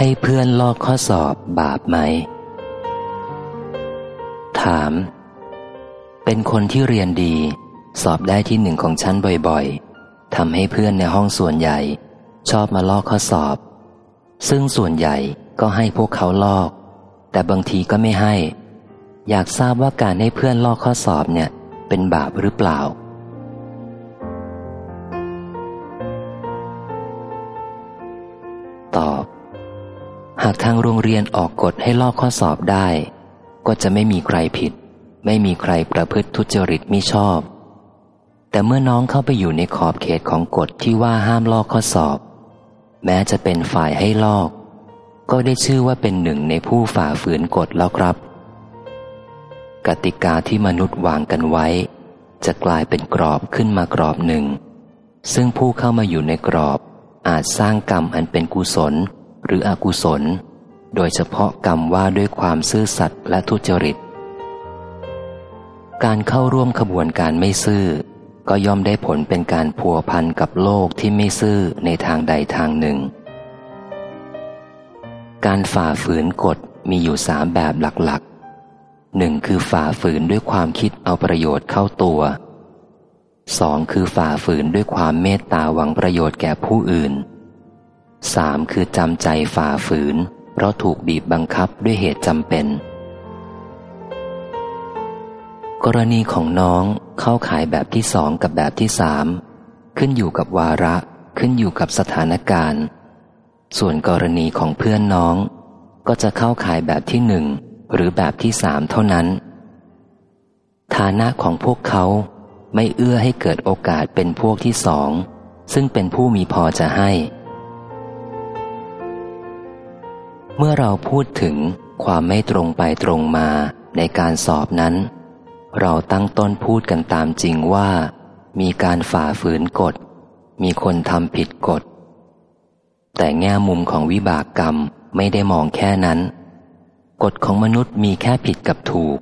ให้เพื่อนลอกข้อสอบบาปไหม ถาม เป็นคนที่เรียนดี สอบได้ที่หนึ่งของชั้นบ่อยๆทำให้เพื่อนในห้องส่วนใหญ่ ชอบมาลอกข้อสอบ ซึ่งส่วนใหญ่ก็ให้พวกเขาลอก แต่บางทีก็ไม่ให้ อยากทราบว่าการให้เพื่อนลอกข้อสอบเนี่ย เป็นบาปหรือเปล่าากทางโรงเรียนออกกฎให้ลอกข้อสอบได้ ก็จะไม่มีใครผิด ไม่มีใครประพฤติทุจริตมิชอบ แต่เมื่อน้องเข้าไปอยู่ในขอบเขตของกฎที่ว่าห้ามลอกข้อสอบ แม้จะเป็นฝ่ายให้ลอก ก็ได้ชื่อว่าเป็นหนึ่งในผู้ฝ่าฝืนกฎแล้วครับ กติกาที่มนุษย์วางกันไว้ จะกลายเป็นกรอบขึ้นมากรอบหนึ่ง ซึ่งผู้เข้ามาอยู่ในกรอบอาจสร้างกรรมอันเป็นกุศล หรืออกุศล โดยเฉพาะกรรมว่าด้วยความซื่อสัตย์และทุจริต การเข้าร่วมขบวนการไม่ซื่อ ก็ย่อมได้ผลเป็นการพัวพันกับโลกที่ไม่ซื่อในทางใดทางหนึ่ง การฝ่าฝืนกฎมีอยู่สามแบบหลักๆหนึ่งคือฝ่าฝืนด้วยความคิดเอาประโยชน์เข้าตัวสองคือฝ่าฝืนด้วยความเมตตาหวังประโยชน์แก่ผู้อื่น สามคือจำใจฝ่าฝืน เพราะถูกบีบบังคับด้วยเหตุจำเป็น กรณีของน้องเข้าขายแบบที่สองกับแบบที่สามขึ้นอยู่กับวาระขึ้นอยู่กับสถานการณ์ ส่วนกรณีของเพื่อนน้อง ก็จะเข้าขายแบบที่หนึ่งหรือแบบที่สามเท่านั้น ฐานะของพวกเขาไม่เอื้อให้เกิดโอกาสเป็นพวกที่สอง ซึ่งเป็นผู้มีพอจะให้ เมื่อเราพูดถึงความไม่ตรงไปตรงมาในการสอบนั้น เราตั้งต้นพูดกันตามจริงว่า มีการฝ่าฝืนกฎ มีคนทำผิดกฎ แต่แง่มุมของวิบากกรรมไม่ได้มองแค่นั้น กฎของมนุษย์มีแค่ผิดกับถูก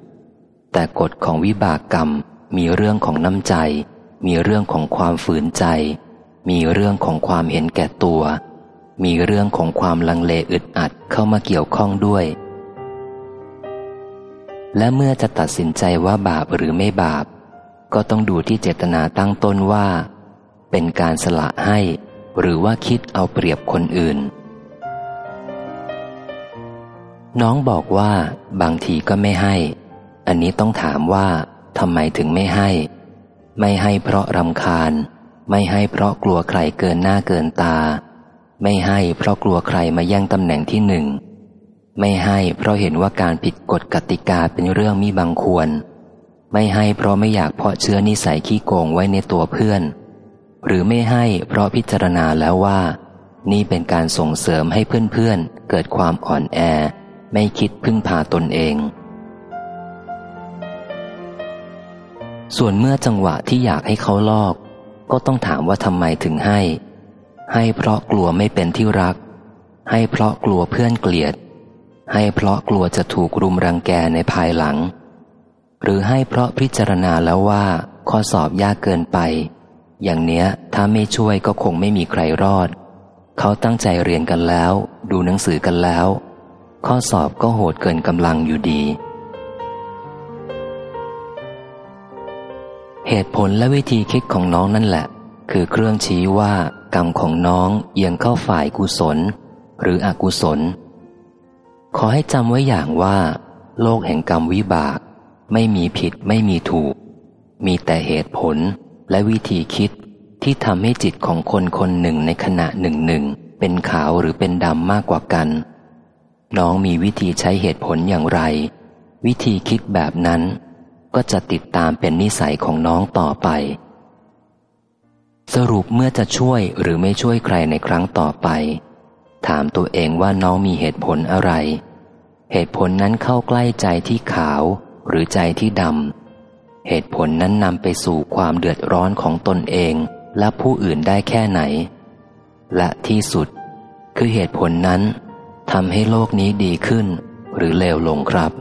แต่กฎของวิบากกรรมมีเรื่องของน้ำใจ มีเรื่องของความฝืนใจ มีเรื่องของความเห็นแก่ตัว มีเรื่องของความลังเลอึดอัดเข้ามาเกี่ยวข้องด้วย และเมื่อจะตัดสินใจว่าบาปหรือไม่บาป ก็ต้องดูที่เจตนาตั้งต้นว่า เป็นการสละให้ หรือว่าคิดเอาเปรียบคนอื่น น้องบอกว่า บางทีก็ไม่ให้ อันนี้ต้องถามว่าทำไมถึงไม่ให้ ไม่ให้เพราะรำคาญ ไม่ให้เพราะกลัวใครเกินหน้าเกินตา ไม่ให้เพราะกลัวใครมาแย่งตำแหน่งที่หนึ่ง ไม่ให้เพราะเห็นว่าการผิดกฎกติกาเป็นเรื่องมีบังควร ไม่ให้เพราะไม่อยากเพาะเชื้อนิสัยขี้โกงไว้ในตัวเพื่อน หรือไม่ให้เพราะพิจารณาแล้วว่า นี่เป็นการส่งเสริมให้เพื่อนๆเกิดความอ่อนแอ ไม่คิดพึ่งพาตนเอง ส่วนเมื่อจังหวะที่อยากให้เขาลอก ก็ต้องถามว่าทำไมถึงให้ ให้เพราะกลัวไม่เป็นที่รัก ให้เพราะกลัวเพื่อนเกลียด ให้เพราะกลัวจะถูกรุมรังแกในภายหลัง หรือให้เพราะพิจารณาแล้วว่า ข้อสอบยากเกินไป อย่างเนี้ยถ้าไม่ช่วยก็คงไม่มีใครรอด เขาตั้งใจเรียนกันแล้ว ดูหนังสือกันแล้ว ข้อสอบก็โหดเกินกำลังอยู่ดี เหตุผลและวิธีคิดของน้องนั่นแหละ คือเครื่องชี้ว่า กรรมของน้องเอียงเข้าฝ่ายกุศล หรืออกุศล ขอให้จำไว้อย่างว่า โลกแห่งกรรมวิบาก ไม่มีผิดไม่มีถูก มีแต่เหตุผลและวิธีคิดที่ทำให้จิตของคนคนหนึ่งในขณะหนึ่งหนึ่งเป็นขาวหรือเป็นดำมากกว่ากัน น้องมีวิธีใช้เหตุผลอย่างไร วิธีคิดแบบนั้น ก็จะติดตามเป็นนิสัยของน้องต่อไป สรุปเมื่อจะช่วยหรือไม่ช่วยใครในครั้งต่อไป ถามตัวเองว่าน้องมีเหตุผลอะไร เหตุผลนั้นเข้าใกล้ใจที่ขาวหรือใจที่ดำเหตุผลนั้นนำไปสู่ความเดือดร้อนของตนเองและผู้อื่นได้แค่ไหน และที่สุด คือเหตุผลนั้นทำให้โลกนี้ดีขึ้น หรือเลวลงครับ